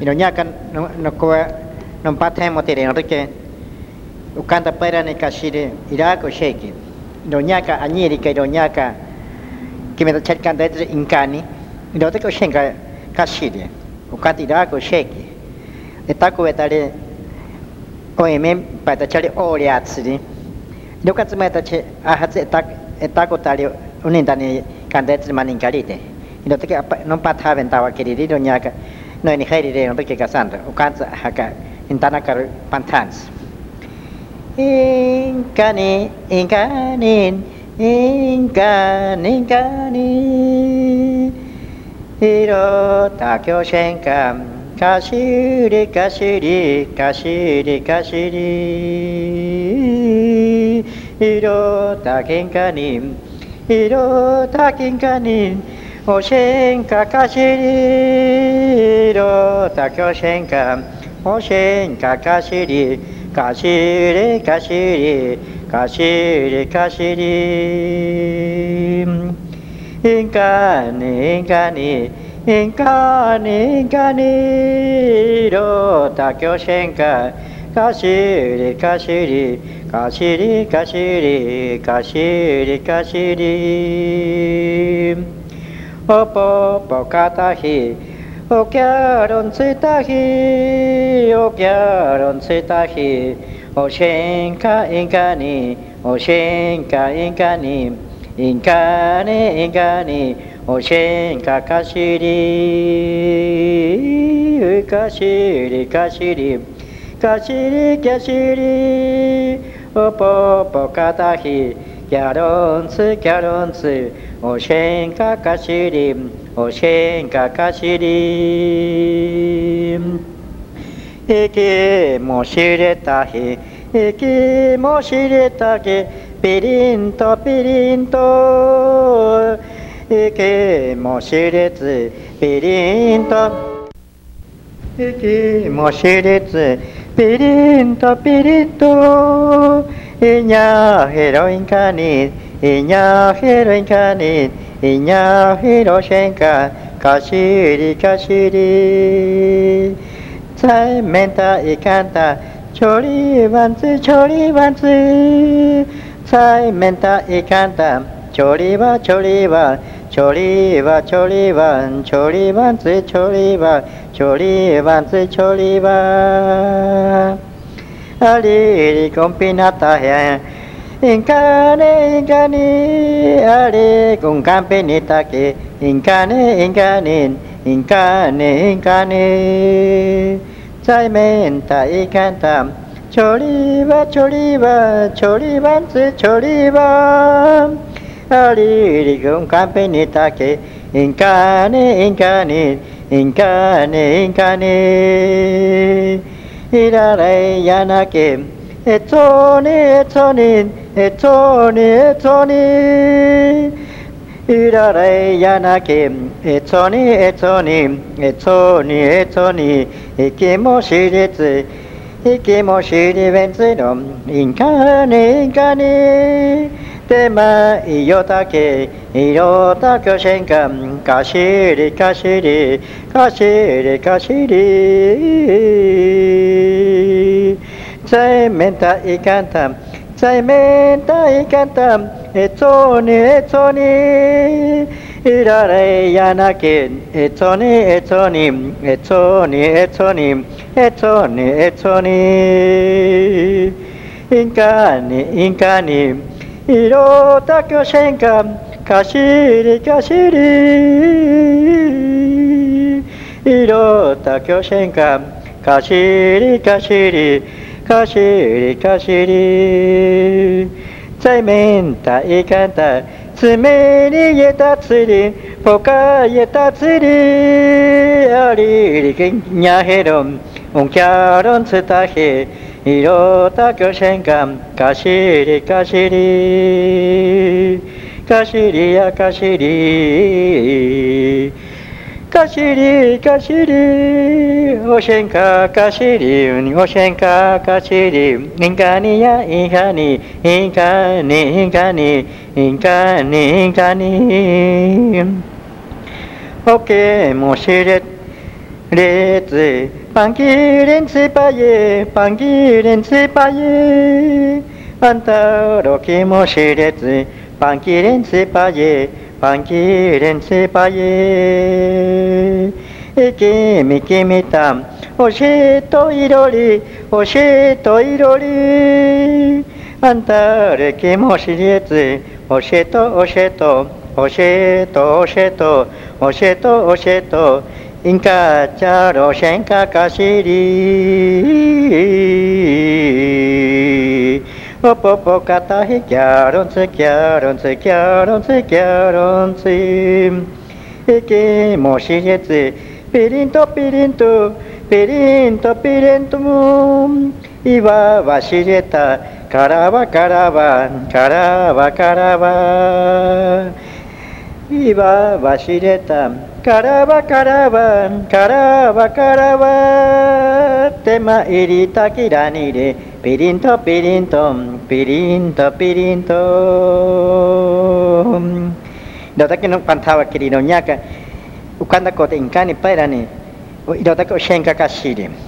minonyakan no ko no pathe motire rike ukanta pera ne kashire irako sheke minonyaka anyeri ke minonyaka kime ta chekan da etre inkani minote ko shenka kashire ukati irako sheke etako vetare OM e pata chale ore atsiri dokatsuma eta che ahatse etak etako tare unindane kandetre maningalite minote ke non pathaventa wa kiriri minonyaka no ni khairi re no ke kasanta ukanza haka intana kar pantans inkani inka ni, inkan inkani hiro takyo shenka kashiri kashiri kashiri Kashiri, Iro, Takenkanin, Iro, Takenkanin, Oshenka, kashiri hiro takinkani hiro takinkani おしんかかしりろたきょしんかおしんかかしりかしりかしりかしり。かしりいんかにいんかにいんかにいんかにろたきょしんかかしりかしりかしりかしりかしりかしりおしんかかしり。んいきもしれたひいきもしれたけピリンとピリンと。生きもしれつピリンと。生きもしれつピリンとピリンと。いにゃヘロインカニいにゃヘロインカニ。いにゃひろしんかかしりかしりさめんたンかんたちょりわんつちょりわんつさめんたいンんたちょりチョリりわちょりわちょりわチョリわんつチョリわちょりわんつちょりわあリりこんぴなたへん Inkane inkani are kung kampe nitake Inkane inkane inkane inkane Chai menta ikanta Choriba choriba choriba tse choriba Ariri kung kampe nitake Inkane inkane inkane inkane Irare yanake Etoni etoni etoni etoni irare yanake etoni etoni etoni etoni ikimo shiritsu ikimo shiribenzu no inkane inkane tema iyotake irotakyo shenkan kashiri kashiri kashiri kashiri 在面たいかんた在面たいかんたえとにえとに。いられやなけえとにえとに。えとにえとに。えとにえとに。インカにインカに。色たきょしんかかしりかしり。色たきょしんかかしりかしり。かしりかしり在面たいかたつめにえたつりぽかえたつりありりけんやへろんおんきゃろんつたへいろたきょしんかんかしりかしりかしりかしり。おしんかかしり。おしんかかしり。いんかにやいんかに。いんかにいんかに。いんかにいんかに。おけもしれ列パンキレンツパイエパンキレンツパイエあんたろきもしれつパンキレンツパイエパンキレンツパイエえポポポカタヒキャロンツキャロンツキャロンツキャロンツイキモシヘツピリントピリントピリントピリントムイワワシヘタカラバカラバカラバカラバイワワシヘタ Caraba, caraba, caraba, caraba, tema irita kiranire, pirinto, pirinto, pirinto, pirinto. Dota que no cantaba querido ñaca, cuando cote incani para ni, dota que shenka kashiri.